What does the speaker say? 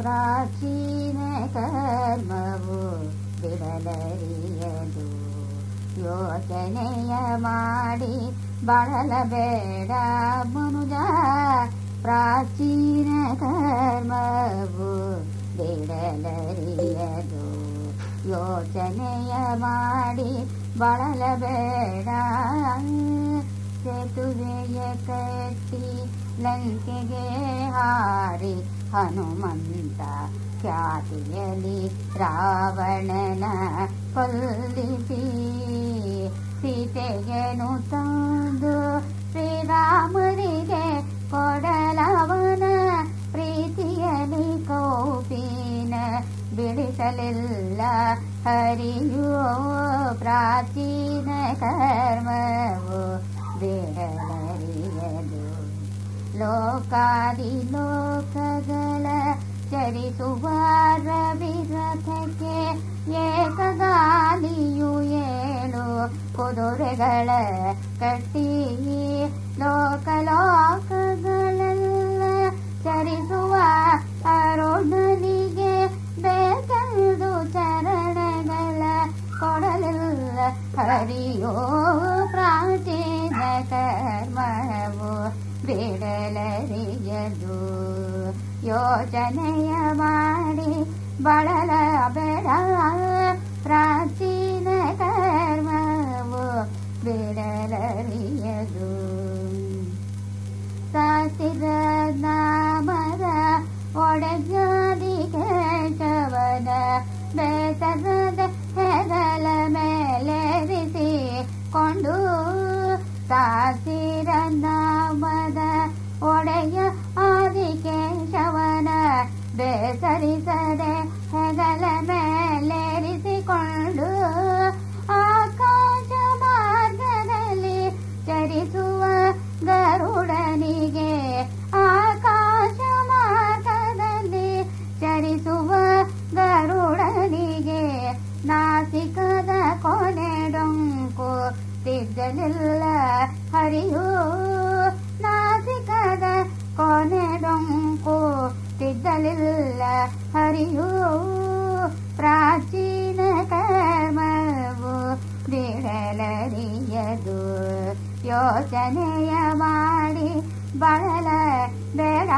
ಪ್ರಾಚೀನ ಕರ್ಮವು ಬಿಡಲರಿಯದು. ಯೋಚನೆಯ ಮಾಡಿ ಬಳಲಬೇಡ ಮನುಜ. ಪ್ರಾಚೀನ ಕರ್ಮವು ಬಿಡಲರಿಯದು. ಯೋಚನೆಯ ಮಾಡಿ ಬಳಲಬೇಡ. ಸೇತುವೆಯ ಕಟ್ಟಿ ಲಂಕೆಗೆ ಹಾರಿ ಹನುಮಂತ ಖ್ಯಾತಿಯಲಿ ರಾವಣನ ಕೊಲ್ಲಿಸಿ ಸೀತೆಗೆನು ತಂದು ಶ್ರೀರಾಮನಿಗೆ ಕೊಡಲವನ ಪ್ರೀತಿಯಲಿ ಕೋಪಿನ ಬಿಡಿಸಲಿಲ್ಲ ಹರಿಯೋ ಪ್ರಾಚೀನ ಕರ್ಮವು ಬಿಡಲರಿಯದು ಲೋಕಾದಿ ಲೋಕಗಳ ಚರಿಸುವ ರವಿರಥಕ್ಕೆ ಏಕಗಾಲಿಯು ಏಳು ಕುದುರೆಗಳ ಕಟ್ಟಿ ಲೋಕಲೋಕಗಳೆಲ್ಲ ಚರಿಸುವ ಅರುಣನಿಗೆ ಬೇಕೆಂದು ಚರಣಗಳ ಕೊಡಲಿಲ್ಲ ಹರಿಯೋ ಪ್ರಾಚೀನ ಕರ್ಮವು. ಬಿಡಲರಿಯದು ಯೋಚನೆಯ ಮಾಡಿ ಬಳಲ ಬೇಡ ಪ್ರಾಚೀನ ಕರ್ಮವು ಬಿಡಲರಿಯದು ಸಾಸಿರ ನಾಮದ ಒಡೆಜಾದಿ ಕೇಶವನ ಬೇಸರದ ಹೆಗಲ ಮೇಲೆರಿಸಿ ಕೊಂಡು ಸಾಸಿರ ಗರುಡನಿಗೆ ಆಕಾಶ ಮಾತದಲ್ಲಿ ಚರಿಸುವ ಗರುಡನಿಗೆ ನಾಸಿಕದ ಕೊನೆ ಡೊಂಕು ತಿದ್ದಲಿಲ್ಲ ಹರಿಯೂ. ನಾಸಿಕದ ಕೊನೆ ಡೊಂಕು ತಿದ್ದಲಿಲ್ಲ ಹರಿಯೂ. ಪ್ರಾಚೀನ ಬಿಡಲರಿಯದು ಯೋಚನೆಯ ಮಾಡಿ ಬಳಲ ಬೇಡ